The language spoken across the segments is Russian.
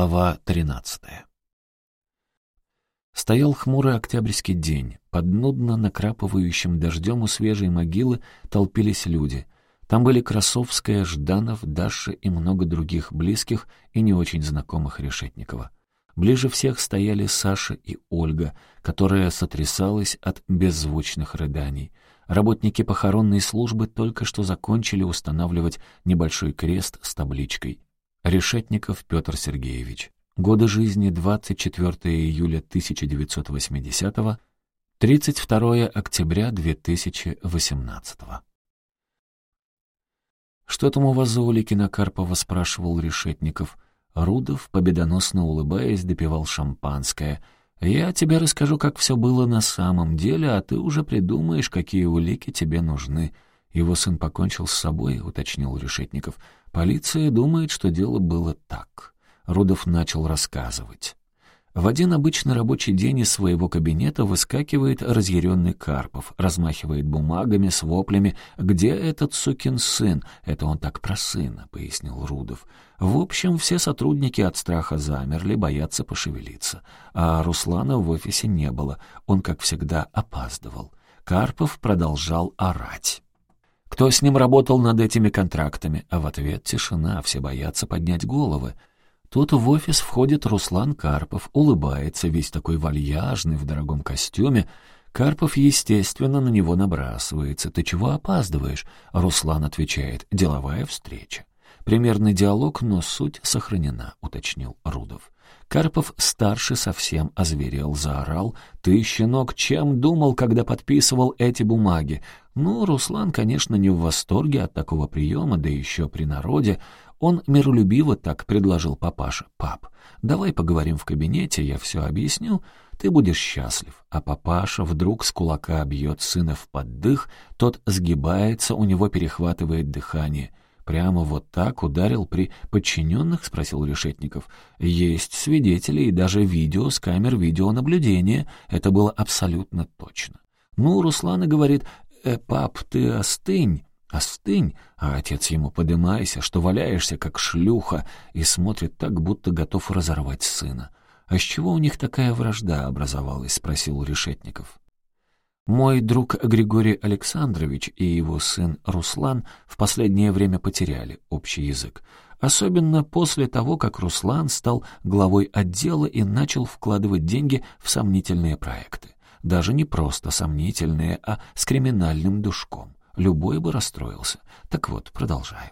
Глава 13 Стоял хмурый октябрьский день. Под нудно накрапывающим дождем у свежей могилы толпились люди. Там были Красовская, Жданов, Даша и много других близких и не очень знакомых Решетникова. Ближе всех стояли Саша и Ольга, которая сотрясалась от беззвучных рыданий. Работники похоронной службы только что закончили устанавливать небольшой крест с табличкой Решетников Петр Сергеевич. Годы жизни 24 июля 1980 32 октября 2018 «Что там у вас за улики на Карпова?» — спрашивал Решетников. Рудов, победоносно улыбаясь, допивал шампанское. «Я тебе расскажу, как все было на самом деле, а ты уже придумаешь, какие улики тебе нужны». Его сын покончил с собой, уточнил Решетников. Полиция думает, что дело было так. Рудов начал рассказывать. В один обычный рабочий день из своего кабинета выскакивает разъяренный Карпов, размахивает бумагами с воплями «Где этот сукин сын?» «Это он так про сына», — пояснил Рудов. В общем, все сотрудники от страха замерли, боятся пошевелиться. А Руслана в офисе не было, он, как всегда, опаздывал. Карпов продолжал орать. Кто с ним работал над этими контрактами? А в ответ тишина, все боятся поднять головы. Тут в офис входит Руслан Карпов, улыбается, весь такой вальяжный, в дорогом костюме. Карпов, естественно, на него набрасывается. «Ты чего опаздываешь?» Руслан отвечает «Деловая встреча». Примерный диалог, но суть сохранена, уточнил Рудов. Карпов старше совсем озверел, заорал. «Ты, щенок, чем думал, когда подписывал эти бумаги?» Ну, Руслан, конечно, не в восторге от такого приема, да еще при народе. Он миролюбиво так предложил папаша. «Пап, давай поговорим в кабинете, я все объясню, ты будешь счастлив». А папаша вдруг с кулака бьет сына в поддых, тот сгибается, у него перехватывает дыхание. «Прямо вот так ударил при подчиненных?» — спросил Решетников. «Есть свидетели и даже видео с камер видеонаблюдения. Это было абсолютно точно». Ну, Руслан и говорит, «Э, пап, ты остынь». «Остынь!» А отец ему «Подымайся, что валяешься, как шлюха», и смотрит так, будто готов разорвать сына. «А с чего у них такая вражда образовалась?» — спросил Решетников. Мой друг Григорий Александрович и его сын Руслан в последнее время потеряли общий язык. Особенно после того, как Руслан стал главой отдела и начал вкладывать деньги в сомнительные проекты. Даже не просто сомнительные, а с криминальным душком. Любой бы расстроился. Так вот, продолжаю.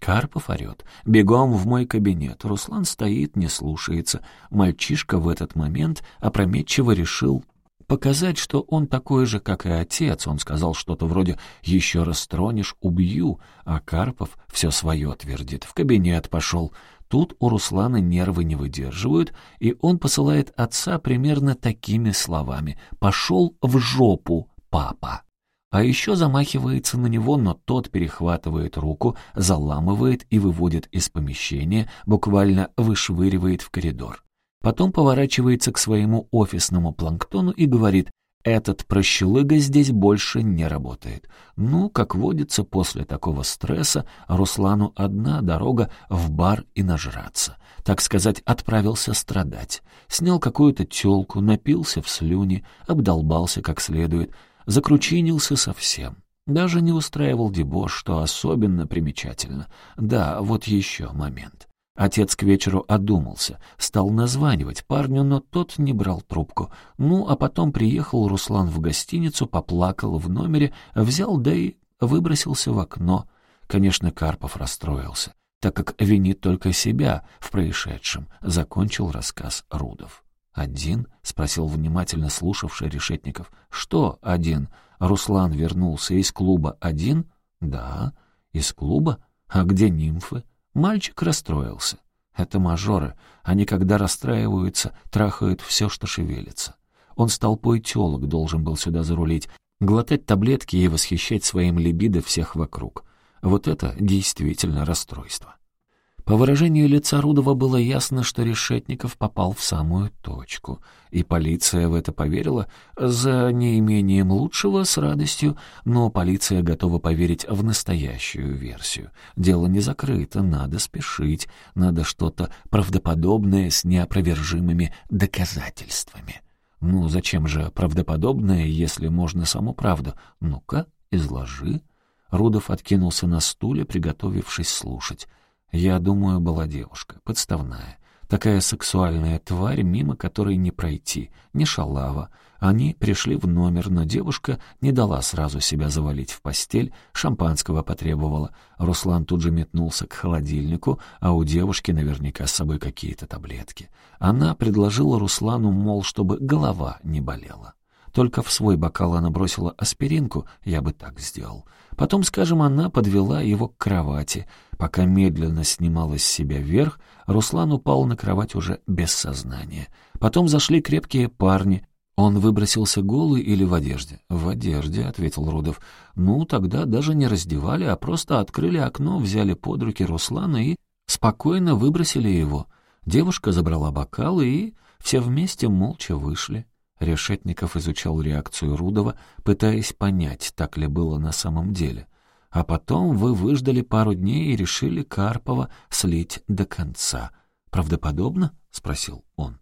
Карпов орет. «Бегом в мой кабинет». Руслан стоит, не слушается. Мальчишка в этот момент опрометчиво решил показать, что он такой же, как и отец. Он сказал что-то вроде «Еще раз тронешь, убью», а Карпов все свое твердит. В кабинет пошел. Тут у Руслана нервы не выдерживают, и он посылает отца примерно такими словами «Пошел в жопу, папа». А еще замахивается на него, но тот перехватывает руку, заламывает и выводит из помещения, буквально вышвыривает в коридор. Потом поворачивается к своему офисному планктону и говорит, этот прощелыга здесь больше не работает. Ну, как водится, после такого стресса Руслану одна дорога в бар и нажраться. Так сказать, отправился страдать. Снял какую-то тёлку, напился в слюне, обдолбался как следует, закручинился совсем. Даже не устраивал дебош, что особенно примечательно. Да, вот еще момент. Отец к вечеру одумался, стал названивать парню, но тот не брал трубку. Ну, а потом приехал Руслан в гостиницу, поплакал в номере, взял, да и выбросился в окно. Конечно, Карпов расстроился, так как винит только себя в происшедшем, закончил рассказ Рудов. «Один?» — спросил внимательно слушавший Решетников. «Что один?» Руслан вернулся из клуба один? «Да, из клуба? А где нимфы?» Мальчик расстроился. Это мажоры. Они, когда расстраиваются, трахают все, что шевелится. Он с толпой телок должен был сюда зарулить, глотать таблетки и восхищать своим либидо всех вокруг. Вот это действительно расстройство. По выражению лица Рудова было ясно, что Решетников попал в самую точку. И полиция в это поверила за неимением лучшего с радостью, но полиция готова поверить в настоящую версию. Дело не закрыто, надо спешить, надо что-то правдоподобное с неопровержимыми доказательствами. Ну, зачем же правдоподобное, если можно саму правду? Ну-ка, изложи. Рудов откинулся на стуле, приготовившись слушать. Я думаю, была девушка, подставная. Такая сексуальная тварь, мимо которой не пройти, не шалава. Они пришли в номер, но девушка не дала сразу себя завалить в постель, шампанского потребовала. Руслан тут же метнулся к холодильнику, а у девушки наверняка с собой какие-то таблетки. Она предложила Руслану, мол, чтобы голова не болела. Только в свой бокал она бросила аспиринку, я бы так сделал. Потом, скажем, она подвела его к кровати. Пока медленно снимала с себя вверх, Руслан упал на кровать уже без сознания. Потом зашли крепкие парни. Он выбросился голый или в одежде? «В одежде», — ответил Рудов. «Ну, тогда даже не раздевали, а просто открыли окно, взяли под руки Руслана и спокойно выбросили его. Девушка забрала бокалы и все вместе молча вышли». Решетников изучал реакцию Рудова, пытаясь понять, так ли было на самом деле. А потом вы выждали пару дней и решили Карпова слить до конца. «Правдоподобно?» — спросил он.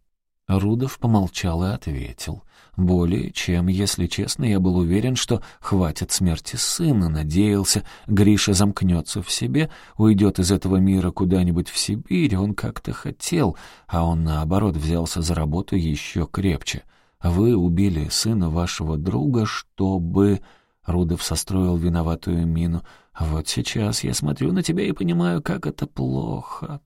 Рудов помолчал и ответил. «Более чем, если честно, я был уверен, что хватит смерти сына, надеялся, Гриша замкнется в себе, уйдет из этого мира куда-нибудь в Сибирь, он как-то хотел, а он, наоборот, взялся за работу еще крепче. Вы убили сына вашего друга, чтобы...» Рудов состроил виноватую мину. «Вот сейчас я смотрю на тебя и понимаю, как это плохо.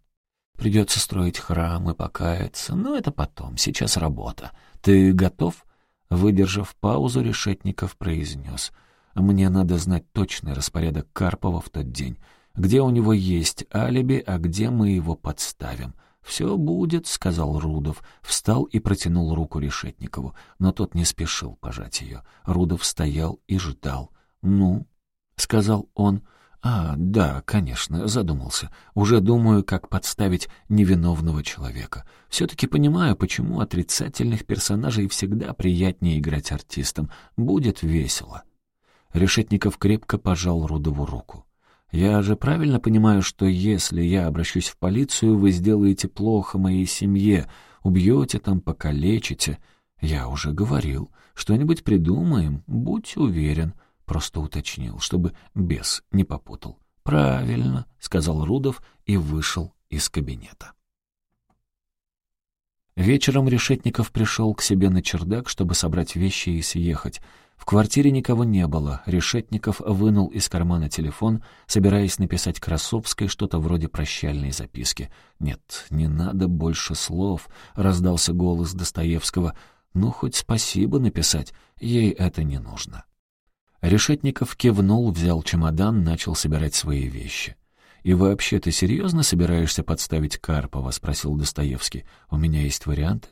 Придется строить храм и покаяться, но это потом, сейчас работа. Ты готов?» Выдержав паузу, Решетников произнес. «Мне надо знать точный распорядок Карпова в тот день. Где у него есть алиби, а где мы его подставим. «Все будет», — сказал Рудов, встал и протянул руку Решетникову, но тот не спешил пожать ее. Рудов стоял и ждал. «Ну?» — сказал он. «А, да, конечно», — задумался. «Уже думаю, как подставить невиновного человека. Все-таки понимаю, почему отрицательных персонажей всегда приятнее играть артистам. Будет весело». Решетников крепко пожал Рудову руку. Я же правильно понимаю, что если я обращусь в полицию, вы сделаете плохо моей семье, убьете там, покалечите. Я уже говорил, что-нибудь придумаем, будь уверен. Просто уточнил, чтобы бес не попутал. «Правильно», — сказал Рудов и вышел из кабинета. Вечером Решетников пришел к себе на чердак, чтобы собрать вещи и съехать. В квартире никого не было. Решетников вынул из кармана телефон, собираясь написать Красовской что-то вроде прощальной записки. «Нет, не надо больше слов», — раздался голос Достоевского. «Ну, хоть спасибо написать, ей это не нужно». Решетников кивнул, взял чемодан, начал собирать свои вещи. «И вообще, ты серьезно собираешься подставить Карпова?» — спросил Достоевский. «У меня есть варианты?»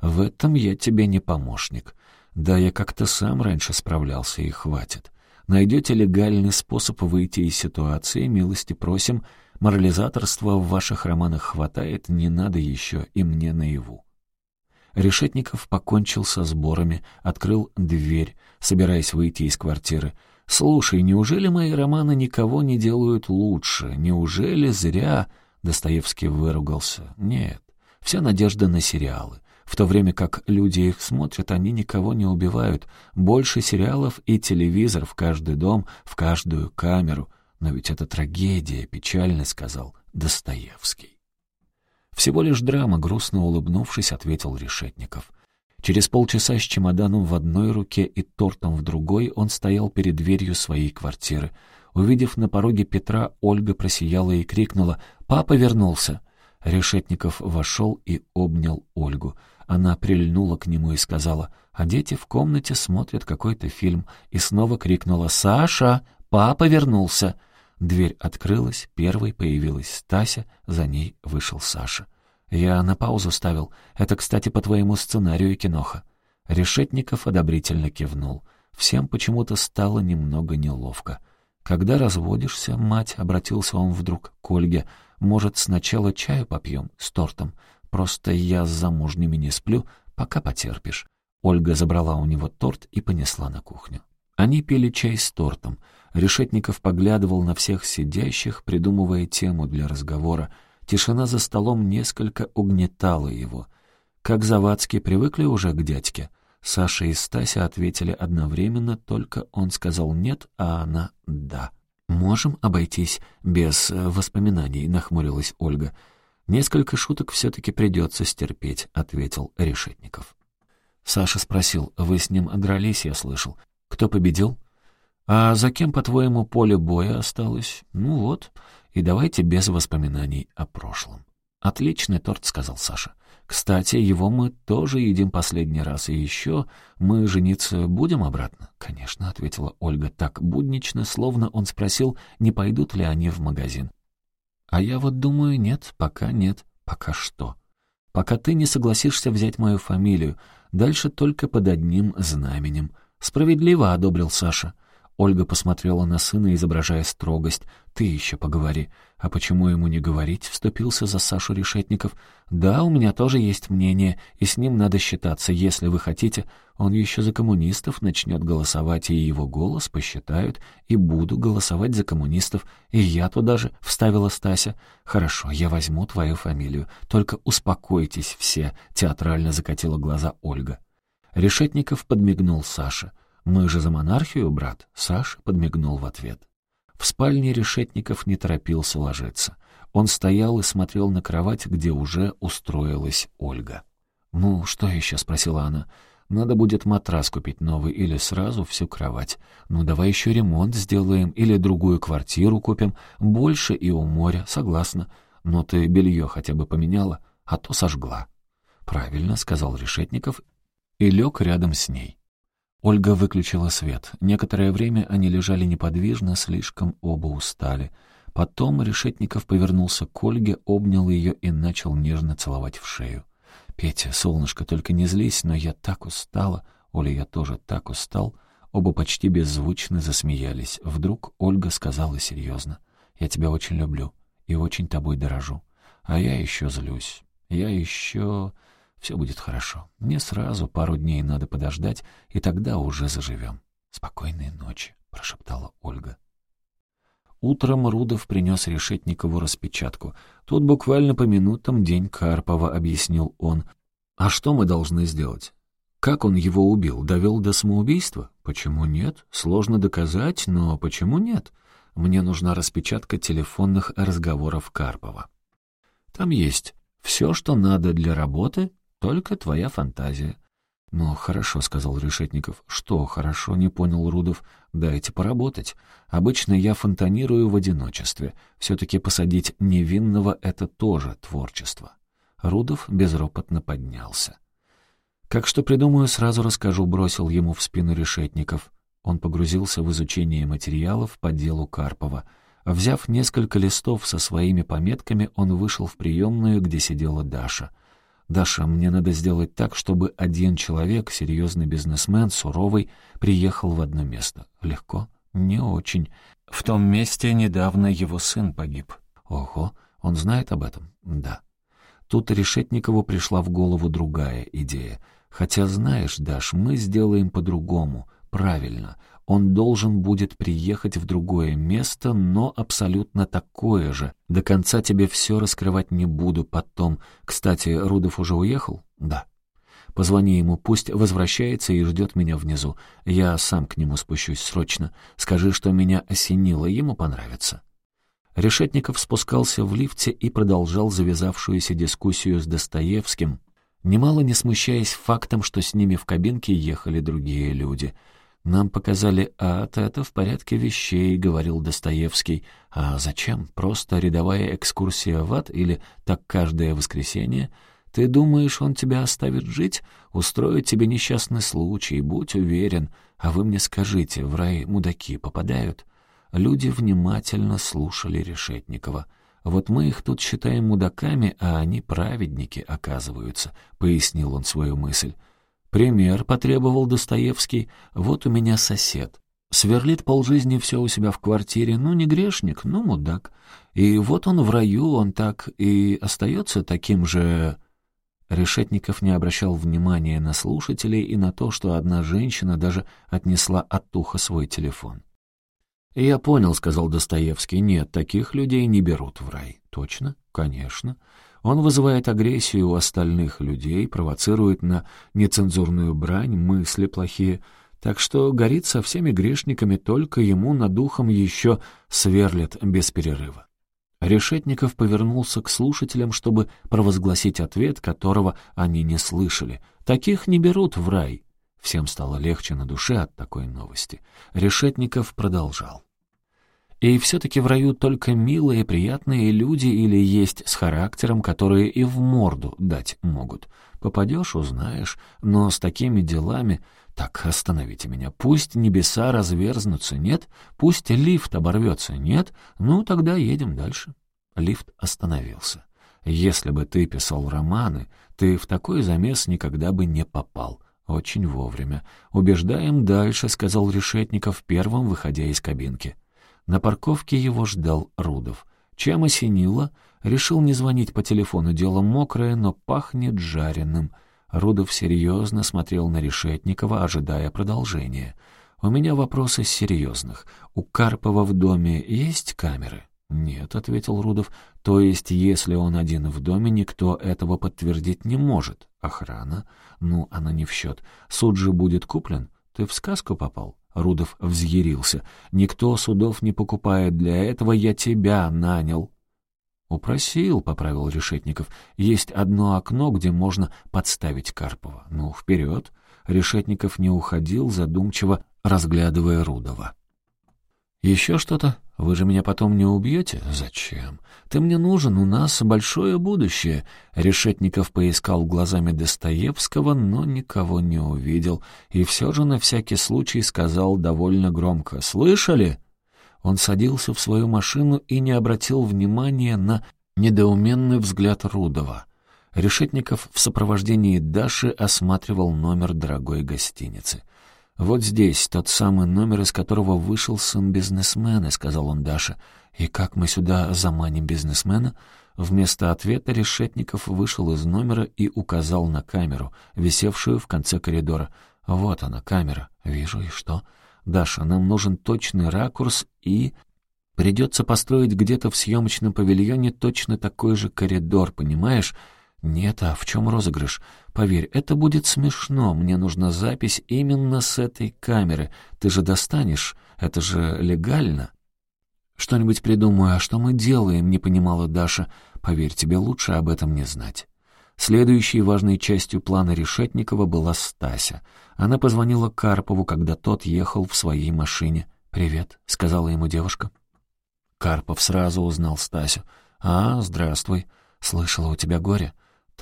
«В этом я тебе не помощник. Да, я как-то сам раньше справлялся, и хватит. Найдете легальный способ выйти из ситуации, милости просим. Морализаторства в ваших романах хватает, не надо еще и мне наяву. Решетников покончил со сборами, открыл дверь, собираясь выйти из квартиры. «Слушай, неужели мои романы никого не делают лучше? Неужели зря...» Достоевский выругался. «Нет, вся надежда на сериалы. В то время как люди их смотрят, они никого не убивают. Больше сериалов и телевизор в каждый дом, в каждую камеру. Но ведь это трагедия, печально сказал Достоевский. Всего лишь драма, грустно улыбнувшись, ответил Решетников. Через полчаса с чемоданом в одной руке и тортом в другой он стоял перед дверью своей квартиры. Увидев на пороге Петра, Ольга просияла и крикнула «Папа вернулся!» Решетников вошел и обнял Ольгу. Она прильнула к нему и сказала, а дети в комнате смотрят какой-то фильм, и снова крикнула «Саша! Папа вернулся!» Дверь открылась, первой появилась Стася, за ней вышел Саша. «Я на паузу ставил. Это, кстати, по твоему сценарию, киноха». Решетников одобрительно кивнул. Всем почему-то стало немного неловко. «Когда разводишься, мать?» — обратился он вдруг к Ольге. Может, сначала чаю попьем с тортом? Просто я с замужними не сплю, пока потерпишь». Ольга забрала у него торт и понесла на кухню. Они пили чай с тортом. Решетников поглядывал на всех сидящих, придумывая тему для разговора. Тишина за столом несколько угнетала его. Как Завадский привыкли уже к дядьке. Саша и Стася ответили одновременно, только он сказал «нет», а она «да». «Можем обойтись без э, воспоминаний», — нахмурилась Ольга. «Несколько шуток все-таки придется стерпеть», — ответил Решетников. Саша спросил, «Вы с ним дрались, я слышал. Кто победил?» «А за кем, по-твоему, поле боя осталось?» «Ну вот, и давайте без воспоминаний о прошлом». «Отличный торт», — сказал Саша. «Кстати, его мы тоже едим последний раз, и еще мы жениться будем обратно?» «Конечно», — ответила Ольга так буднично, словно он спросил, не пойдут ли они в магазин. «А я вот думаю, нет, пока нет. Пока что? Пока ты не согласишься взять мою фамилию. Дальше только под одним знаменем». «Справедливо», — одобрил Саша. Ольга посмотрела на сына, изображая строгость. «Ты еще поговори». «А почему ему не говорить?» — вступился за Сашу Решетников. «Да, у меня тоже есть мнение, и с ним надо считаться, если вы хотите. Он еще за коммунистов начнет голосовать, и его голос посчитают, и буду голосовать за коммунистов. И я туда же», — вставила Стася. «Хорошо, я возьму твою фамилию. Только успокойтесь все», — театрально закатила глаза Ольга. Решетников подмигнул Саше. «Мы же за монархию, брат?» Саша подмигнул в ответ. В спальне Решетников не торопился ложиться. Он стоял и смотрел на кровать, где уже устроилась Ольга. «Ну, что еще?» — спросила она. «Надо будет матрас купить новый или сразу всю кровать. Ну, давай еще ремонт сделаем или другую квартиру купим. Больше и у моря, согласна. Но ты белье хотя бы поменяла, а то сожгла». «Правильно», — сказал Решетников и лег рядом с ней. Ольга выключила свет. Некоторое время они лежали неподвижно, слишком оба устали. Потом Решетников повернулся к Ольге, обнял ее и начал нежно целовать в шею. «Петя, солнышко, только не злись, но я так устала. Оля, я тоже так устал». Оба почти беззвучно засмеялись. Вдруг Ольга сказала серьезно. «Я тебя очень люблю и очень тобой дорожу. А я еще злюсь. Я еще...» Все будет хорошо. Мне сразу пару дней надо подождать, и тогда уже заживем. Спокойной ночи, — прошептала Ольга. Утром Рудов принес Решетникову распечатку. Тут буквально по минутам день Карпова, — объяснил он. А что мы должны сделать? Как он его убил? Довел до самоубийства? Почему нет? Сложно доказать, но почему нет? Мне нужна распечатка телефонных разговоров Карпова. Там есть все, что надо для работы только твоя фантазия. «Ну, хорошо», — сказал Решетников. «Что хорошо?» — не понял Рудов. «Дайте поработать. Обычно я фонтанирую в одиночестве. Все-таки посадить невинного — это тоже творчество». Рудов безропотно поднялся. «Как что придумаю, сразу расскажу», — бросил ему в спину Решетников. Он погрузился в изучение материалов по делу Карпова. Взяв несколько листов со своими пометками, он вышел в приемную, где сидела Даша — «Даша, мне надо сделать так, чтобы один человек, серьезный бизнесмен, суровый, приехал в одно место. Легко? Не очень. В том месте недавно его сын погиб. Ого, он знает об этом? Да. Тут Решетникову пришла в голову другая идея. Хотя, знаешь, Даш, мы сделаем по-другому, правильно. Он должен будет приехать в другое место, но абсолютно такое же. До конца тебе все раскрывать не буду потом. Кстати, Рудов уже уехал? Да. Позвони ему, пусть возвращается и ждет меня внизу. Я сам к нему спущусь срочно. Скажи, что меня осенило, ему понравится». Решетников спускался в лифте и продолжал завязавшуюся дискуссию с Достоевским, немало не смущаясь фактом, что с ними в кабинке ехали другие люди — «Нам показали ад, это в порядке вещей», — говорил Достоевский. «А зачем? Просто рядовая экскурсия в ад или так каждое воскресенье? Ты думаешь, он тебя оставит жить? Устроит тебе несчастный случай, будь уверен. А вы мне скажите, в рай мудаки попадают?» Люди внимательно слушали Решетникова. «Вот мы их тут считаем мудаками, а они праведники, оказываются», — пояснил он свою мысль. «Пример», — потребовал Достоевский. «Вот у меня сосед. Сверлит полжизни все у себя в квартире, ну, не грешник, ну, мудак. И вот он в раю, он так и остается таким же... Решетников не обращал внимания на слушателей и на то, что одна женщина даже отнесла от уха свой телефон. «Я понял», — сказал Достоевский, — «нет, таких людей не берут в рай». «Точно? Конечно. Он вызывает агрессию у остальных людей, провоцирует на нецензурную брань, мысли плохие, так что горит со всеми грешниками, только ему над духом еще сверлят без перерыва». Решетников повернулся к слушателям, чтобы провозгласить ответ, которого они не слышали. «Таких не берут в рай». Всем стало легче на душе от такой новости. Решетников продолжал. И все-таки в раю только милые, приятные люди или есть с характером, которые и в морду дать могут. Попадешь — узнаешь, но с такими делами... Так, остановите меня. Пусть небеса разверзнутся, нет? Пусть лифт оборвется, нет? Ну, тогда едем дальше. Лифт остановился. Если бы ты писал романы, ты в такой замес никогда бы не попал. Очень вовремя. «Убеждаем дальше», — сказал Решетников, первым выходя из кабинки. На парковке его ждал Рудов. Чем осенило, решил не звонить по телефону, дело мокрое, но пахнет жареным. Рудов серьезно смотрел на Решетникова, ожидая продолжения. «У меня вопросы серьезных. У Карпова в доме есть камеры?» «Нет», — ответил Рудов. «То есть, если он один в доме, никто этого подтвердить не может. Охрана? Ну, она не в счет. Суд же будет куплен. Ты в сказку попал?» Рудов взъярился. «Никто судов не покупает. Для этого я тебя нанял». «Упросил», — поправил Решетников. «Есть одно окно, где можно подставить Карпова. Ну, вперед». Решетников не уходил, задумчиво разглядывая Рудова. «Еще что-то? Вы же меня потом не убьете? Зачем? Ты мне нужен, у нас большое будущее». Решетников поискал глазами Достоевского, но никого не увидел, и все же на всякий случай сказал довольно громко «Слышали?» Он садился в свою машину и не обратил внимания на недоуменный взгляд Рудова. Решетников в сопровождении Даши осматривал номер дорогой гостиницы. «Вот здесь тот самый номер, из которого вышел сын бизнесмена», — сказал он Даше. «И как мы сюда заманим бизнесмена?» Вместо ответа Решетников вышел из номера и указал на камеру, висевшую в конце коридора. «Вот она, камера. Вижу, и что?» «Даша, нам нужен точный ракурс и...» «Придется построить где-то в съемочном павильоне точно такой же коридор, понимаешь?» «Нет, а в чем розыгрыш? Поверь, это будет смешно. Мне нужна запись именно с этой камеры. Ты же достанешь. Это же легально». «Что-нибудь придумаю. А что мы делаем?» — не понимала Даша. «Поверь, тебе лучше об этом не знать». Следующей важной частью плана Решетникова была Стася. Она позвонила Карпову, когда тот ехал в своей машине. «Привет», — сказала ему девушка. Карпов сразу узнал Стасю. «А, здравствуй. Слышала, у тебя горе?»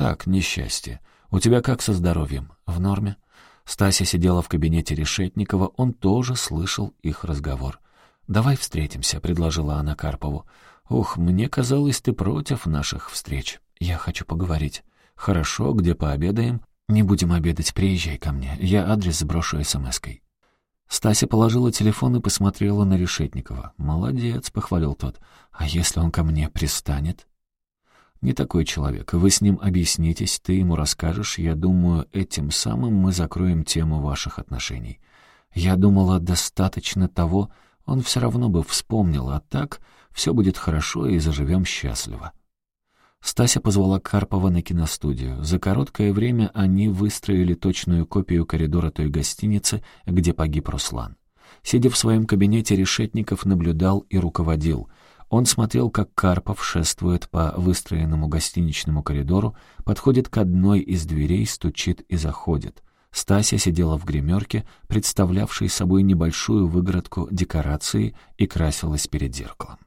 «Так, несчастье. У тебя как со здоровьем? В норме?» Стася сидела в кабинете Решетникова, он тоже слышал их разговор. «Давай встретимся», — предложила она Карпову. «Ух, мне казалось, ты против наших встреч. Я хочу поговорить». «Хорошо, где пообедаем?» «Не будем обедать, приезжай ко мне. Я адрес сброшу смс-кой». Стася положила телефон и посмотрела на Решетникова. «Молодец», — похвалил тот. «А если он ко мне пристанет?» Не такой человек. Вы с ним объяснитесь, ты ему расскажешь. Я думаю, этим самым мы закроем тему ваших отношений. Я думала, достаточно того, он все равно бы вспомнил, а так все будет хорошо и заживем счастливо. Стася позвала Карпова на киностудию. За короткое время они выстроили точную копию коридора той гостиницы, где погиб Руслан. Сидя в своем кабинете, Решетников наблюдал и руководил — он смотрел, как Карпов шествует по выстроенному гостиничному коридору, подходит к одной из дверей, стучит и заходит. Стася сидела в гримерке, представлявшей собой небольшую выгородку декорации, и красилась перед зеркалом.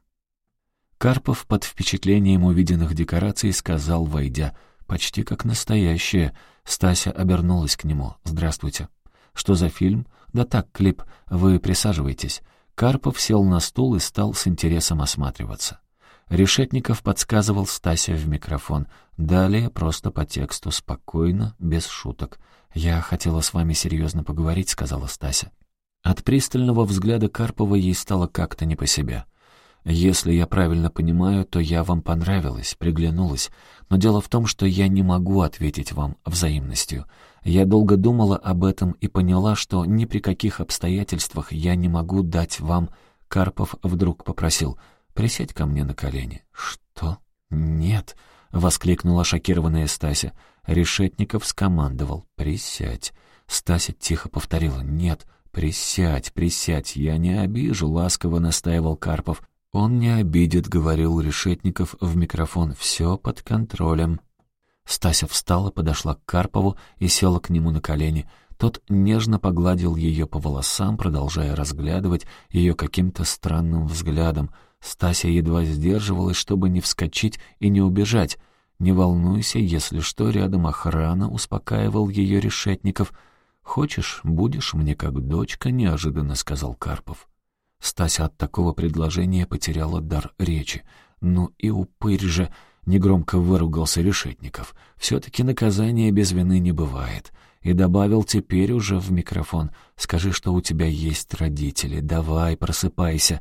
Карпов под впечатлением увиденных декораций сказал, войдя, «Почти как настоящее». Стася обернулась к нему. «Здравствуйте». «Что за фильм?» «Да так, клип. Вы присаживайтесь». Карпов сел на стул и стал с интересом осматриваться. Решетников подсказывал Стасе в микрофон. Далее просто по тексту, спокойно, без шуток. «Я хотела с вами серьезно поговорить», — сказала Стася. От пристального взгляда Карпова ей стало как-то не по себе. «Если я правильно понимаю, то я вам понравилась, приглянулась. Но дело в том, что я не могу ответить вам взаимностью. Я долго думала об этом и поняла, что ни при каких обстоятельствах я не могу дать вам...» Карпов вдруг попросил «Присядь ко мне на колени». «Что? Нет!» — воскликнула шокированная Стася. Решетников скомандовал «Присядь». Стася тихо повторила «Нет, присядь, присядь, я не обижу», — ласково настаивал Карпов. «Он не обидит», — говорил Решетников в микрофон. «Все под контролем». Стася встала, подошла к Карпову и села к нему на колени. Тот нежно погладил ее по волосам, продолжая разглядывать ее каким-то странным взглядом. Стася едва сдерживалась, чтобы не вскочить и не убежать. «Не волнуйся, если что, рядом охрана», — успокаивал ее Решетников. «Хочешь, будешь мне как дочка», — неожиданно сказал Карпов. Стася от такого предложения потеряла дар речи. «Ну и упырь же!» — негромко выругался Решетников. «Все-таки наказания без вины не бывает». И добавил теперь уже в микрофон. «Скажи, что у тебя есть родители. Давай, просыпайся».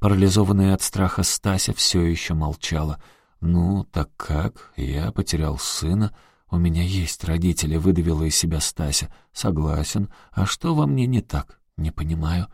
Парализованная от страха Стася все еще молчала. «Ну, так как? Я потерял сына. У меня есть родители», — выдавила из себя Стася. «Согласен. А что во мне не так? Не понимаю».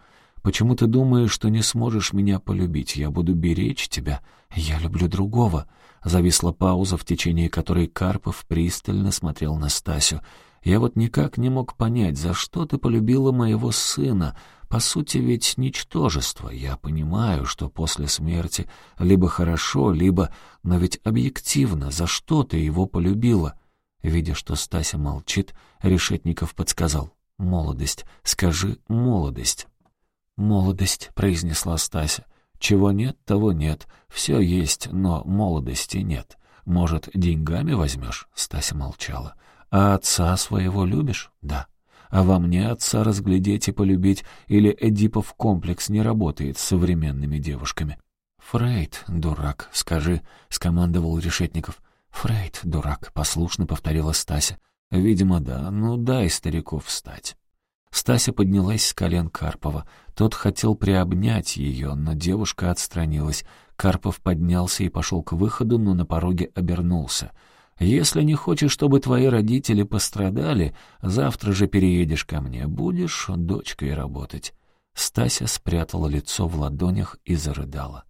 Почему ты думаешь, что не сможешь меня полюбить? Я буду беречь тебя. Я люблю другого». Зависла пауза, в течение которой Карпов пристально смотрел на Стасю. «Я вот никак не мог понять, за что ты полюбила моего сына. По сути, ведь ничтожество. Я понимаю, что после смерти либо хорошо, либо... Но ведь объективно, за что ты его полюбила?» Видя, что Стася молчит, Решетников подсказал. «Молодость. Скажи «молодость». «Молодость», — произнесла Стася. «Чего нет, того нет. Все есть, но молодости нет. Может, деньгами возьмешь?» Стася молчала. «А отца своего любишь?» «Да». «А во мне отца разглядеть и полюбить или Эдипов комплекс не работает с современными девушками?» «Фрейд, дурак, скажи», — скомандовал Решетников. «Фрейд, дурак», — послушно повторила Стася. «Видимо, да. Ну, дай старику встать». Стася поднялась с колен Карпова. Тот хотел приобнять ее, но девушка отстранилась. Карпов поднялся и пошел к выходу, но на пороге обернулся. «Если не хочешь, чтобы твои родители пострадали, завтра же переедешь ко мне. Будешь дочкой работать». Стася спрятала лицо в ладонях и зарыдала.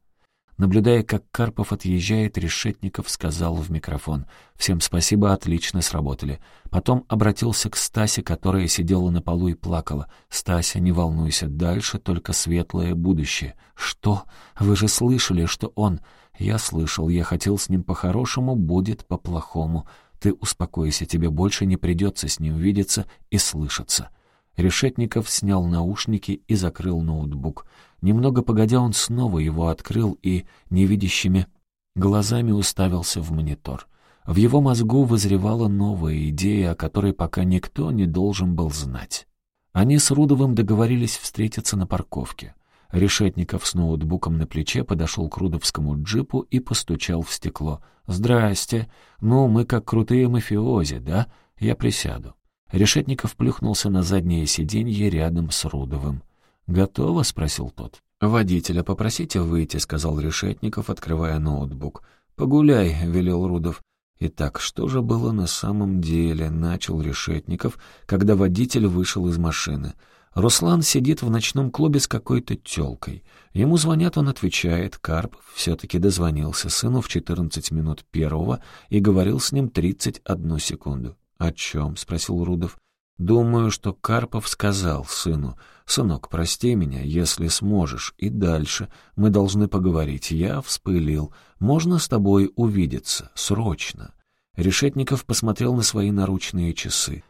Наблюдая, как Карпов отъезжает, Решетников сказал в микрофон «Всем спасибо, отлично сработали». Потом обратился к Стасе, которая сидела на полу и плакала. «Стася, не волнуйся, дальше только светлое будущее». «Что? Вы же слышали, что он...» «Я слышал, я хотел с ним по-хорошему, будет по-плохому. Ты успокойся, тебе больше не придется с ним видеться и слышаться». Решетников снял наушники и закрыл ноутбук. Немного погодя, он снова его открыл и невидящими глазами уставился в монитор. В его мозгу вызревала новая идея, о которой пока никто не должен был знать. Они с Рудовым договорились встретиться на парковке. Решетников с ноутбуком на плече подошел к рудовскому джипу и постучал в стекло. «Здрасте. Ну, мы как крутые мафиози, да? Я присяду». Решетников плюхнулся на заднее сиденье рядом с Рудовым. «Готово?» — спросил тот. «Водителя попросите выйти», — сказал Решетников, открывая ноутбук. «Погуляй», — велел Рудов. Итак, что же было на самом деле, начал Решетников, когда водитель вышел из машины. Руслан сидит в ночном клубе с какой-то тёлкой. Ему звонят, он отвечает. Карпов все-таки дозвонился сыну в 14 минут первого и говорил с ним 31 секунду. «О чем?» — спросил Рудов. «Думаю, что Карпов сказал сыну, «Сынок, прости меня, если сможешь, и дальше. Мы должны поговорить. Я вспылил. Можно с тобой увидеться? Срочно». Решетников посмотрел на свои наручные часы.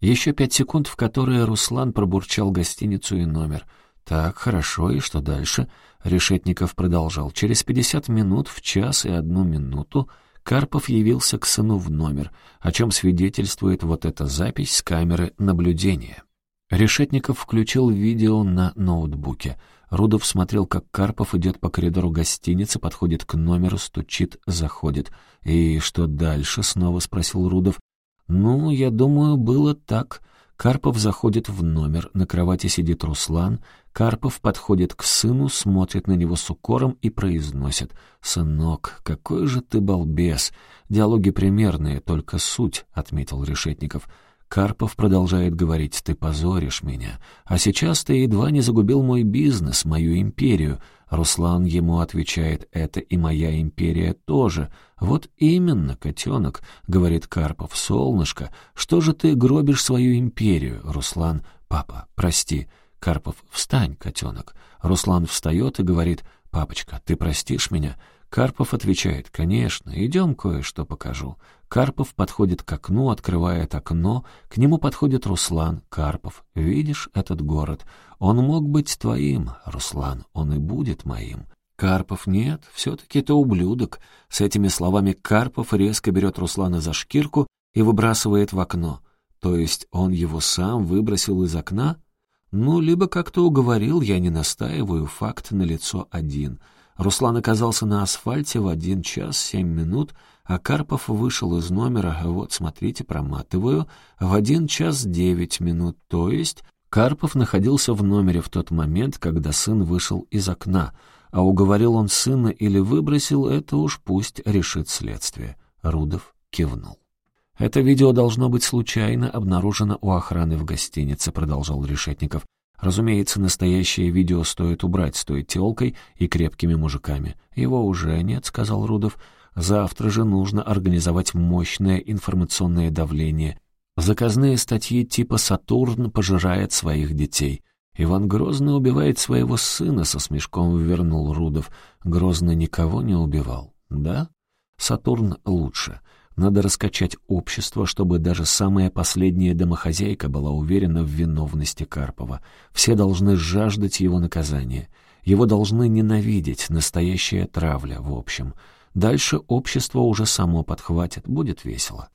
Еще пять секунд, в которые Руслан пробурчал гостиницу и номер. «Так, хорошо, и что дальше?» Решетников продолжал. «Через пятьдесят минут, в час и одну минуту Карпов явился к сыну в номер, о чем свидетельствует вот эта запись с камеры наблюдения. Решетников включил видео на ноутбуке. Рудов смотрел, как Карпов идет по коридору гостиницы, подходит к номеру, стучит, заходит. «И что дальше?» — снова спросил Рудов. «Ну, я думаю, было так. Карпов заходит в номер, на кровати сидит Руслан. Карпов подходит к сыну, смотрит на него с укором и произносит «Сынок, какой же ты балбес!» «Диалоги примерные, только суть», — отметил Решетников. Карпов продолжает говорить, «Ты позоришь меня. А сейчас ты едва не загубил мой бизнес, мою империю». Руслан ему отвечает, «Это и моя империя тоже». «Вот именно, котенок», — говорит Карпов, «солнышко, что же ты гробишь свою империю?» Руслан, «Папа, прости». Карпов, «Встань, котенок». Руслан встает и говорит, «Папочка, ты простишь меня?» Карпов отвечает, «Конечно, идем кое-что покажу». Карпов подходит к окну, открывает окно, к нему подходит Руслан. Карпов, «Видишь этот город? Он мог быть твоим, Руслан, он и будет моим». Карпов, «Нет, все-таки это ублюдок». С этими словами Карпов резко берет Руслана за шкирку и выбрасывает в окно. То есть он его сам выбросил из окна? Ну, либо как-то уговорил, я не настаиваю, факт на лицо один — Руслан оказался на асфальте в один час семь минут, а Карпов вышел из номера, вот, смотрите, проматываю, в один час девять минут, то есть Карпов находился в номере в тот момент, когда сын вышел из окна, а уговорил он сына или выбросил, это уж пусть решит следствие. Рудов кивнул. «Это видео должно быть случайно обнаружено у охраны в гостинице», — продолжал Решетников. Разумеется, настоящее видео стоит убрать с той телкой и крепкими мужиками. Его уже нет, сказал Рудов. Завтра же нужно организовать мощное информационное давление. Заказные статьи типа «Сатурн пожирает своих детей». Иван Грозный убивает своего сына, со смешком вернул Рудов. Грозный никого не убивал, да? Сатурн лучше. Надо раскачать общество, чтобы даже самая последняя домохозяйка была уверена в виновности Карпова. Все должны жаждать его наказания. Его должны ненавидеть, настоящая травля, в общем. Дальше общество уже само подхватит, будет весело.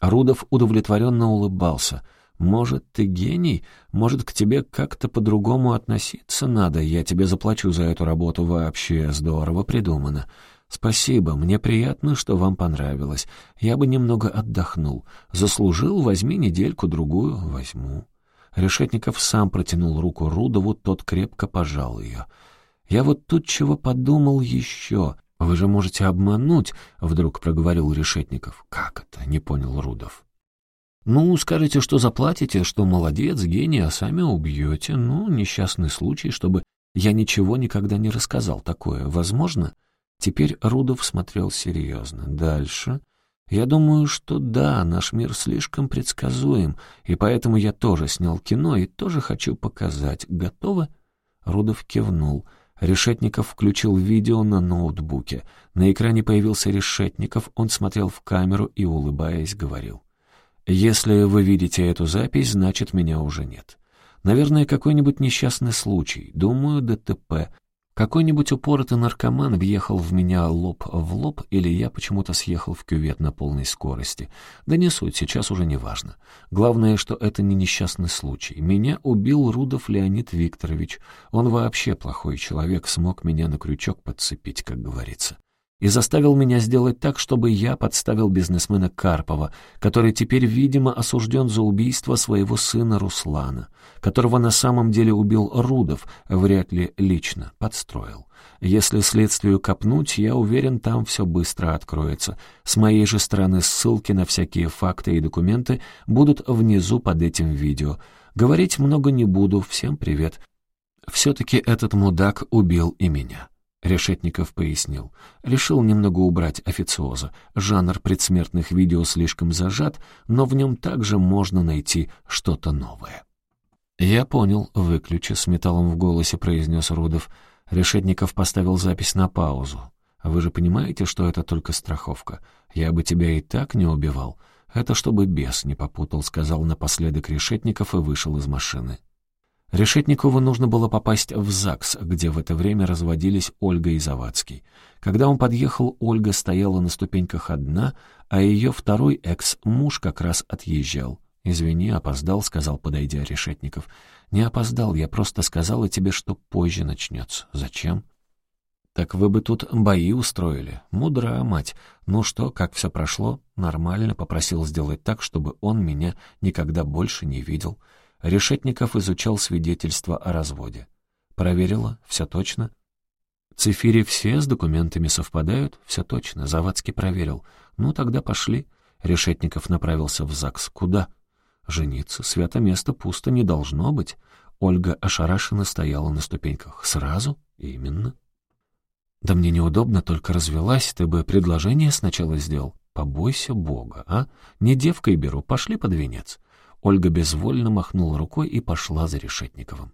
Рудов удовлетворенно улыбался. «Может, ты гений? Может, к тебе как-то по-другому относиться надо? Я тебе заплачу за эту работу вообще. Здорово придумано. «Спасибо, мне приятно, что вам понравилось. Я бы немного отдохнул. Заслужил, возьми недельку-другую, возьму». Решетников сам протянул руку Рудову, тот крепко пожал ее. «Я вот тут чего подумал еще. Вы же можете обмануть», — вдруг проговорил Решетников. «Как это?» — не понял Рудов. «Ну, скажете, что заплатите, что молодец, гений, а сами убьете. Ну, несчастный случай, чтобы я ничего никогда не рассказал такое. Возможно?» Теперь Рудов смотрел серьезно. Дальше. Я думаю, что да, наш мир слишком предсказуем, и поэтому я тоже снял кино и тоже хочу показать. Готовы? Рудов кивнул. Решетников включил видео на ноутбуке. На экране появился Решетников, он смотрел в камеру и, улыбаясь, говорил. «Если вы видите эту запись, значит, меня уже нет. Наверное, какой-нибудь несчастный случай. Думаю, ДТП. Какой-нибудь упоротый наркоман въехал в меня лоб в лоб, или я почему-то съехал в кювет на полной скорости. Да не суть, сейчас уже не важно. Главное, что это не несчастный случай. Меня убил Рудов Леонид Викторович. Он вообще плохой человек, смог меня на крючок подцепить, как говорится и заставил меня сделать так, чтобы я подставил бизнесмена Карпова, который теперь, видимо, осужден за убийство своего сына Руслана, которого на самом деле убил Рудов, вряд ли лично подстроил. Если следствию копнуть, я уверен, там все быстро откроется. С моей же стороны ссылки на всякие факты и документы будут внизу под этим видео. Говорить много не буду, всем привет. Все-таки этот мудак убил и меня. Решетников пояснил. Решил немного убрать официоза. Жанр предсмертных видео слишком зажат, но в нем также можно найти что-то новое. «Я понял, выключи», — с металлом в голосе произнес Рудов. Решетников поставил запись на паузу. «Вы же понимаете, что это только страховка? Я бы тебя и так не убивал. Это чтобы бес не попутал», — сказал напоследок Решетников и вышел из машины. Решетникову нужно было попасть в ЗАГС, где в это время разводились Ольга и Завадский. Когда он подъехал, Ольга стояла на ступеньках одна, а ее второй экс-муж как раз отъезжал. «Извини, опоздал», — сказал, подойдя Решетников. «Не опоздал, я просто сказала тебе, что позже начнется. Зачем?» Так вы бы тут бои устроили. Мудра, мать. Ну что, как все прошло? Нормально, попросил сделать так, чтобы он меня никогда больше не видел. Решетников изучал свидетельство о разводе. Проверила, все точно. Цифири все с документами совпадают, все точно. Завадский проверил. Ну, тогда пошли. Решетников направился в ЗАГС. Куда? Жениться. Свято место пусто не должно быть. Ольга ошарашенно стояла на ступеньках. Сразу? Именно. «Да мне неудобно, только развелась, ты бы предложение сначала сделал. Побойся Бога, а? Не девкой беру, пошли под венец». Ольга безвольно махнула рукой и пошла за Решетниковым.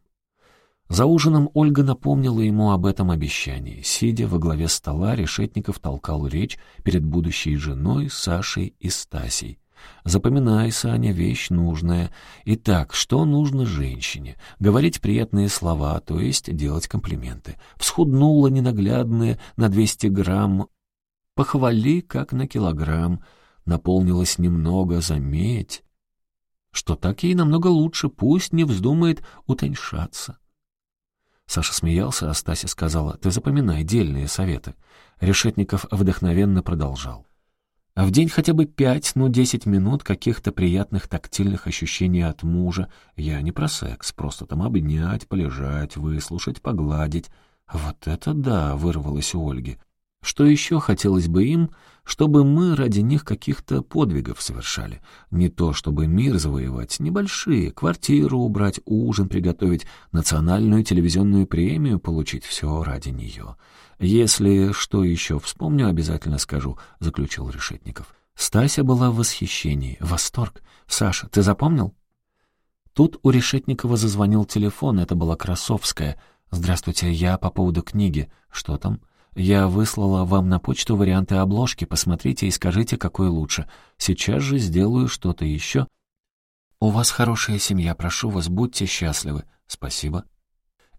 За ужином Ольга напомнила ему об этом обещании. Сидя во главе стола, Решетников толкал речь перед будущей женой, Сашей и Стасей. Запоминай, Саня, вещь нужная. Итак, что нужно женщине? Говорить приятные слова, то есть делать комплименты. Всхуднула ненаглядная на 200 грамм. Похвали, как на килограмм. Наполнилось немного, заметь. Что так ей намного лучше, пусть не вздумает утоньшаться. Саша смеялся, а Стася сказала, «Ты запоминай дельные советы». Решетников вдохновенно продолжал. А в день хотя бы пять, ну десять минут каких-то приятных тактильных ощущений от мужа. Я не про секс, просто там обнять, полежать, выслушать, погладить. Вот это да, вырвалось у Ольги. Что еще хотелось бы им, чтобы мы ради них каких-то подвигов совершали? Не то, чтобы мир завоевать, небольшие, квартиру убрать, ужин приготовить, национальную телевизионную премию получить, все ради нее. «Если что еще вспомню, обязательно скажу», — заключил Решетников. Стася была в восхищении, восторг. «Саша, ты запомнил?» Тут у Решетникова зазвонил телефон, это была Красовская. «Здравствуйте, я по поводу книги. Что там?» «Я выслала вам на почту варианты обложки, посмотрите и скажите, какой лучше. Сейчас же сделаю что-то еще». «У вас хорошая семья, прошу вас, будьте счастливы». «Спасибо».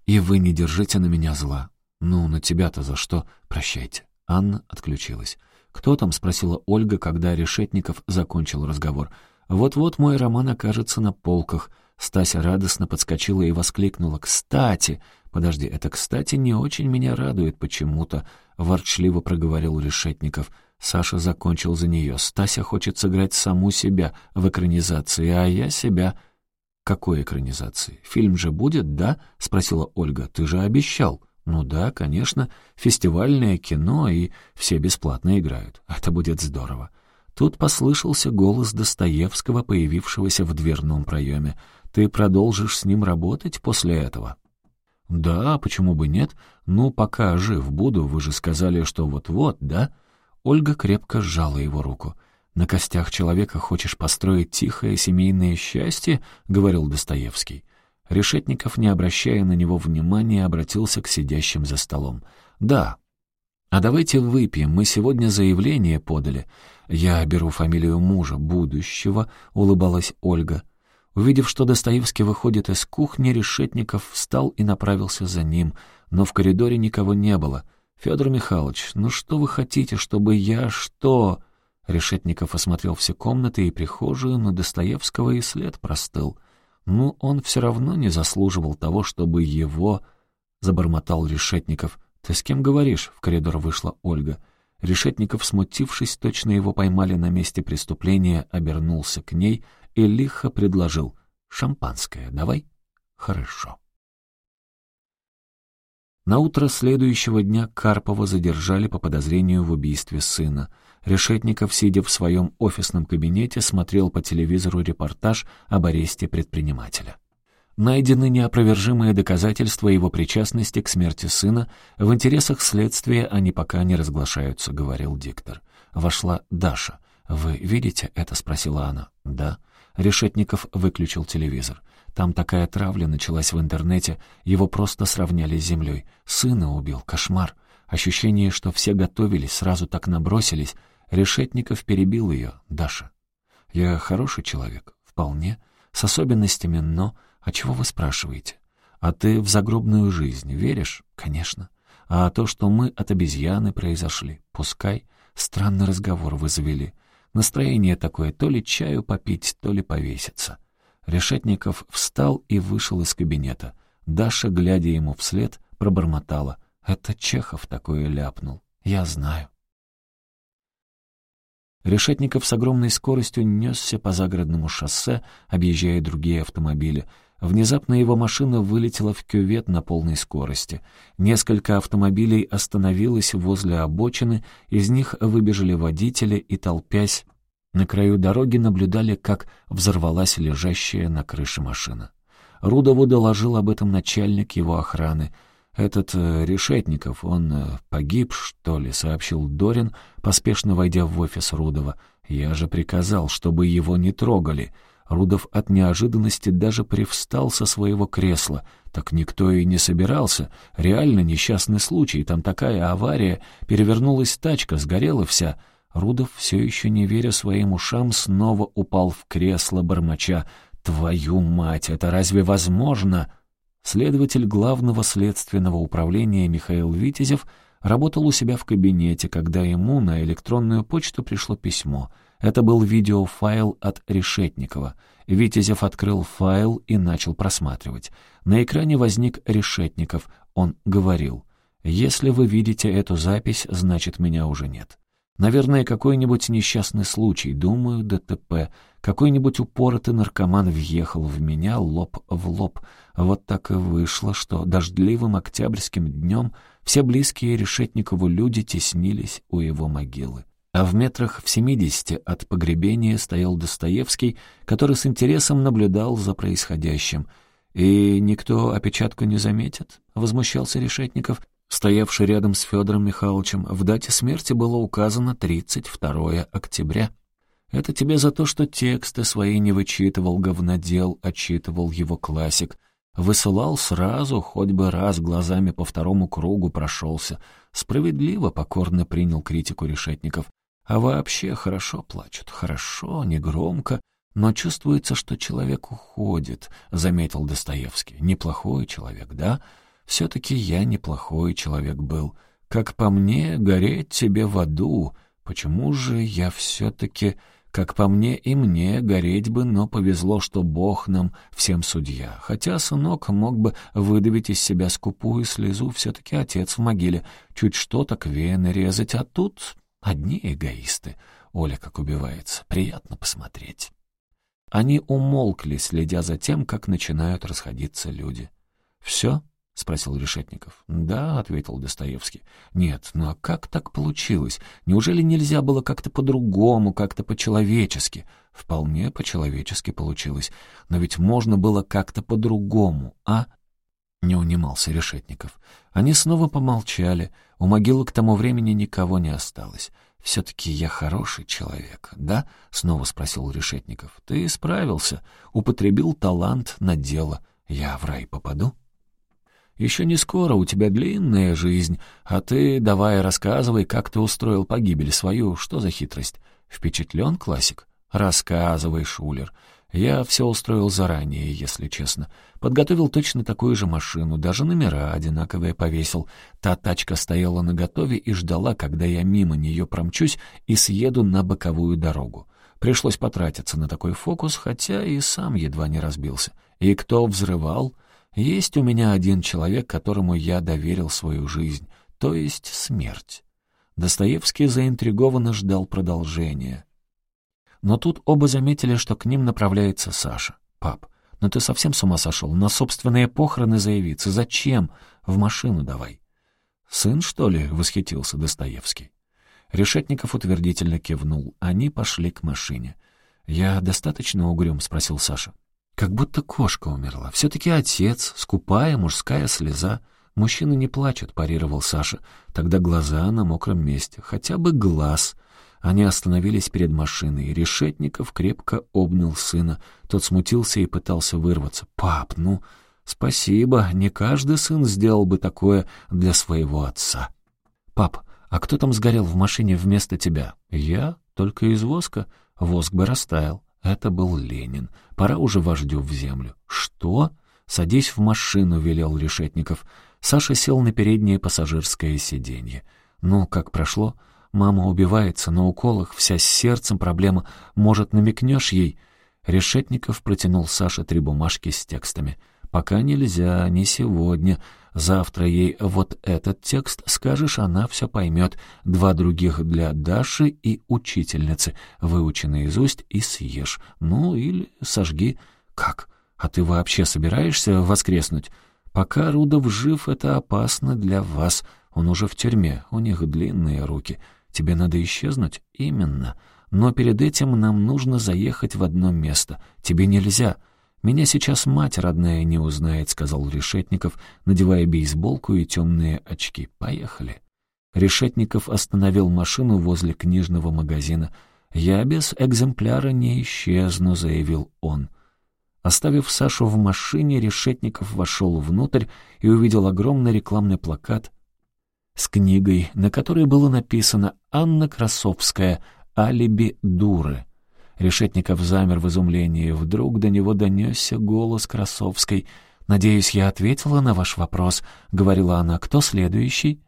«И вы не держите на меня зла. «Ну, на тебя-то за что? Прощайте». Анна отключилась. «Кто там?» — спросила Ольга, когда Решетников закончил разговор. «Вот-вот мой роман окажется на полках». Стася радостно подскочила и воскликнула. «Кстати!» «Подожди, это «кстати» не очень меня радует почему-то», — ворчливо проговорил Решетников. Саша закончил за нее. «Стася хочет сыграть саму себя в экранизации, а я себя...» «Какой экранизации? Фильм же будет, да?» — спросила Ольга. «Ты же обещал». Ну да, конечно, фестивальное кино, и все бесплатно играют. Это будет здорово. Тут послышался голос Достоевского, появившегося в дверном проеме. «Ты продолжишь с ним работать после этого?» «Да, почему бы нет? Ну, пока жив буду, вы же сказали, что вот-вот, да?» Ольга крепко сжала его руку. «На костях человека хочешь построить тихое семейное счастье?» — говорил Достоевский. Решетников, не обращая на него внимания, обратился к сидящим за столом. «Да. А давайте выпьем, мы сегодня заявление подали. Я беру фамилию мужа, будущего», — улыбалась Ольга. Увидев, что Достоевский выходит из кухни, Решетников встал и направился за ним, но в коридоре никого не было. «Федор Михайлович, ну что вы хотите, чтобы я что...» Решетников осмотрел все комнаты и прихожую, но Достоевского и след простыл. Ну, он все равно не заслуживал того, чтобы его... Забормотал Решетников. «Ты с кем говоришь?» — в коридор вышла Ольга. Решетников, смутившись, точно его поймали на месте преступления, обернулся к ней и лихо предложил. «Шампанское давай?» «Хорошо». На утро следующего дня Карпова задержали по подозрению в убийстве сына — Решетников, сидя в своем офисном кабинете, смотрел по телевизору репортаж об аресте предпринимателя. Найдены неопровержимые доказательства его причастности к смерти сына. В интересах следствия они пока не разглашаются, говорил диктор. Вошла Даша. «Вы видите это?» — спросила она. «Да». Решетников выключил телевизор. Там такая травля началась в интернете, его просто сравняли с землей. Сына убил, кошмар. Ощущение, что все готовились, сразу так набросились. Решетников перебил ее, Даша. «Я хороший человек, вполне, с особенностями, но... А чего вы спрашиваете? А ты в загробную жизнь веришь? Конечно. А то, что мы от обезьяны произошли, пускай. Странный разговор вы завели. Настроение такое, то ли чаю попить, то ли повеситься». Решетников встал и вышел из кабинета. Даша, глядя ему вслед, пробормотала. Это Чехов такое ляпнул. Я знаю. Решетников с огромной скоростью несся по загородному шоссе, объезжая другие автомобили. Внезапно его машина вылетела в кювет на полной скорости. Несколько автомобилей остановилось возле обочины, из них выбежали водители и, толпясь, на краю дороги наблюдали, как взорвалась лежащая на крыше машина. Рудову доложил об этом начальник его охраны — «Этот э, Решетников, он э, погиб, что ли?» — сообщил Дорин, поспешно войдя в офис Рудова. «Я же приказал, чтобы его не трогали». Рудов от неожиданности даже привстал со своего кресла. Так никто и не собирался. Реально несчастный случай, там такая авария. Перевернулась тачка, сгорела вся. Рудов, все еще не веря своим ушам, снова упал в кресло, бормоча. «Твою мать, это разве возможно?» Следователь главного следственного управления Михаил Витязев работал у себя в кабинете, когда ему на электронную почту пришло письмо. Это был видеофайл от Решетникова. Витязев открыл файл и начал просматривать. На экране возник Решетников. Он говорил, «Если вы видите эту запись, значит, меня уже нет». Наверное, какой-нибудь несчастный случай, думаю, ДТП. Какой-нибудь упоротый наркоман въехал в меня лоб в лоб. Вот так и вышло, что дождливым октябрьским днем все близкие Решетникову люди теснились у его могилы. А в метрах в семидесяти от погребения стоял Достоевский, который с интересом наблюдал за происходящим. «И никто опечатку не заметит?» — возмущался Решетников стоявший рядом с Федором Михайловичем, в дате смерти было указано 32 октября. Это тебе за то, что тексты свои не вычитывал говнодел, отчитывал его классик. Высылал сразу, хоть бы раз глазами по второму кругу прошелся. Справедливо покорно принял критику решетников. А вообще хорошо плачут, хорошо, негромко, но чувствуется, что человек уходит, — заметил Достоевский. Неплохой человек, да? — все-таки я неплохой человек был. Как по мне, гореть тебе в аду. Почему же я все-таки... Как по мне, и мне гореть бы, но повезло, что Бог нам всем судья. Хотя сынок мог бы выдавить из себя скупую слезу, все-таки отец в могиле. Чуть что, так вены резать, а тут одни эгоисты. Оля как убивается. Приятно посмотреть. Они умолкли, следя за тем, как начинают расходиться люди. «Все?» — спросил Решетников. «Да», — ответил Достоевский. «Нет, ну а как так получилось? Неужели нельзя было как-то по-другому, как-то по-человечески?» «Вполне по-человечески получилось. Но ведь можно было как-то по-другому, а?» Не унимался Решетников. Они снова помолчали. У могилы к тому времени никого не осталось. «Все-таки я хороший человек, да?» — снова спросил Решетников. «Ты справился, употребил талант на дело. Я в рай попаду?» Еще не скоро, у тебя длинная жизнь, а ты давай рассказывай, как ты устроил погибель свою, что за хитрость. Впечатлен, классик? Рассказывай, Шулер. Я все устроил заранее, если честно. Подготовил точно такую же машину, даже номера одинаковые повесил. Та тачка стояла наготове и ждала, когда я мимо нее промчусь и съеду на боковую дорогу. Пришлось потратиться на такой фокус, хотя и сам едва не разбился. И кто взрывал? Есть у меня один человек, которому я доверил свою жизнь, то есть смерть. Достоевский заинтригованно ждал продолжения. Но тут оба заметили, что к ним направляется Саша. «Пап, ну ты совсем с ума сошел? На собственные похороны заявиться? Зачем? В машину давай». «Сын, что ли?» — восхитился Достоевский. Решетников утвердительно кивнул. Они пошли к машине. «Я достаточно угрюм?» — спросил Саша. Как будто кошка умерла. Все-таки отец, скупая мужская слеза. Мужчины не плачут, парировал Саша. Тогда глаза на мокром месте. Хотя бы глаз. Они остановились перед машиной. Решетников крепко обнял сына. Тот смутился и пытался вырваться. «Пап, ну...» «Спасибо, не каждый сын сделал бы такое для своего отца». «Пап, а кто там сгорел в машине вместо тебя?» «Я? Только из воска. Воск бы растаял». Это был Ленин. Пора уже вождю в землю. «Что?» «Садись в машину», — велел Решетников. Саша сел на переднее пассажирское сиденье. «Ну, как прошло?» «Мама убивается на уколах, вся с сердцем проблема. Может, намекнешь ей?» Решетников протянул Саше три бумажки с текстами. «Пока нельзя, не сегодня. Завтра ей вот этот текст скажешь, она все поймет. Два других для Даши и учительницы. Выучи наизусть и съешь. Ну, или сожги. Как? А ты вообще собираешься воскреснуть? Пока Рудов жив, это опасно для вас. Он уже в тюрьме, у них длинные руки. Тебе надо исчезнуть? Именно. Но перед этим нам нужно заехать в одно место. Тебе нельзя. Меня сейчас мать родная не узнает, сказал Решетников, надевая бейсболку и темные очки. Поехали. Решетников остановил машину возле книжного магазина. «Я без экземпляра не исчезну», — заявил он. Оставив Сашу в машине, Решетников вошел внутрь и увидел огромный рекламный плакат с книгой, на которой было написано «Анна Красовская. Алиби дуры». Решетников замер в изумлении. Вдруг до него донесся голос Красовской. «Надеюсь, я ответила на ваш вопрос», — говорила она. «Кто следующий?»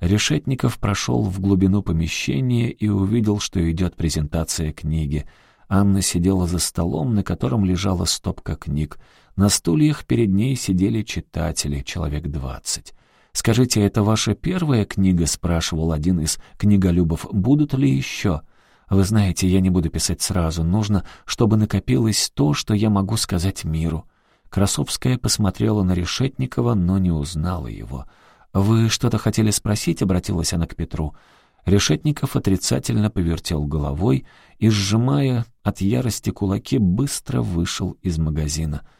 Решетников прошел в глубину помещения и увидел, что идет презентация книги. Анна сидела за столом, на котором лежала стопка книг. На стульях перед ней сидели читатели, человек двадцать. «Скажите, это ваша первая книга?» — спрашивал один из книголюбов. «Будут ли еще?» «Вы знаете, я не буду писать сразу. Нужно, чтобы накопилось то, что я могу сказать миру». Красовская посмотрела на Решетникова, но не узнала его. «Вы что-то хотели спросить?» — обратилась она к Петру. Решетников отрицательно повертел головой и, сжимая от ярости кулаки, быстро вышел из магазина —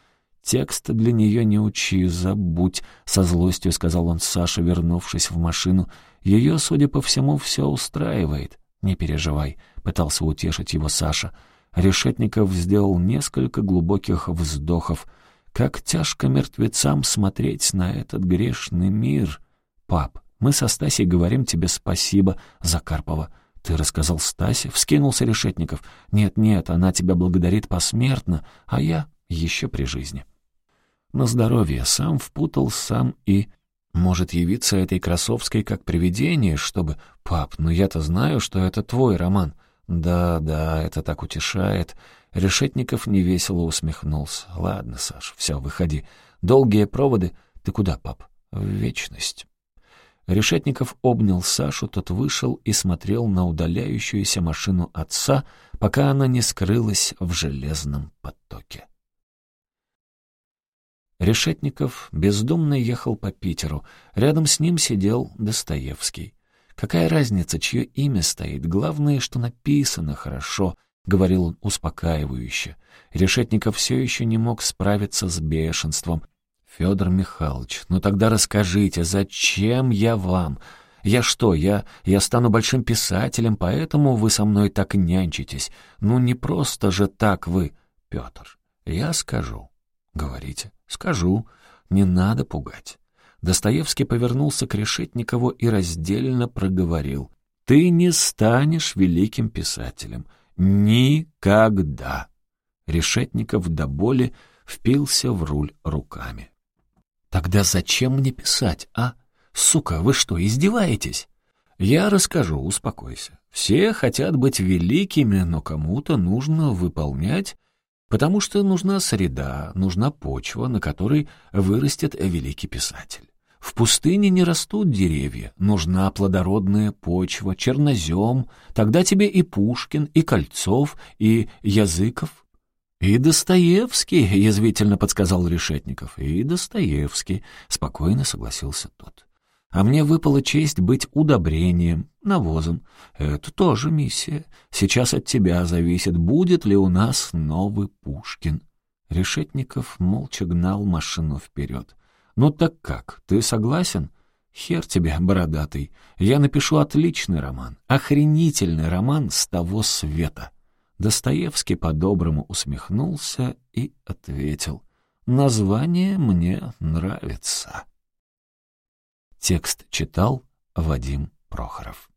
«Текст для нее не учи, забудь», — со злостью сказал он Саше, вернувшись в машину. «Ее, судя по всему, все устраивает». «Не переживай», — пытался утешить его Саша. Решетников сделал несколько глубоких вздохов. «Как тяжко мертвецам смотреть на этот грешный мир!» «Пап, мы со Стасей говорим тебе спасибо за Карпова». «Ты рассказал Стасе?» — вскинулся Решетников. «Нет-нет, она тебя благодарит посмертно, а я еще при жизни». На здоровье, сам впутал, сам и... Может явиться этой Красовской как привидение, чтобы... Пап, ну я-то знаю, что это твой роман. Да, да, это так утешает. Решетников невесело усмехнулся. Ладно, Саш, все, выходи. Долгие проводы. Ты куда, пап? В вечность. Решетников обнял Сашу, тот вышел и смотрел на удаляющуюся машину отца, пока она не скрылась в железном потоке. Решетников бездумно ехал по Питеру. Рядом с ним сидел Достоевский. «Какая разница, чье имя стоит? Главное, что написано хорошо», — говорил он успокаивающе. Решетников все еще не мог справиться с бешенством. «Федор Михайлович, ну тогда расскажите, зачем я вам? Я что, я, я стану большим писателем, поэтому вы со мной так нянчитесь? Ну не просто же так вы, Петр. Я скажу. Говорите». «Скажу. Не надо пугать». Достоевский повернулся к Решетникову и раздельно проговорил. «Ты не станешь великим писателем. Никогда!» Решетников до боли впился в руль руками. «Тогда зачем мне писать, а? Сука, вы что, издеваетесь?» «Я расскажу, успокойся. Все хотят быть великими, но кому-то нужно выполнять Потому что нужна среда, нужна почва, на которой вырастет великий писатель. В пустыне не растут деревья, нужна плодородная почва, чернозем, тогда тебе и Пушкин, и Кольцов, и Языков. «И Достоевский», — язвительно подсказал Решетников. «И Достоевский», — спокойно согласился тот а мне выпала честь быть удобрением, навозом. Это тоже миссия. Сейчас от тебя зависит, будет ли у нас новый Пушкин». Решетников молча гнал машину вперед. «Ну так как, ты согласен?» «Хер тебе, бородатый. Я напишу отличный роман, охренительный роман с того света». Достоевский по-доброму усмехнулся и ответил. «Название мне нравится». Текст читал Вадим Прохоров.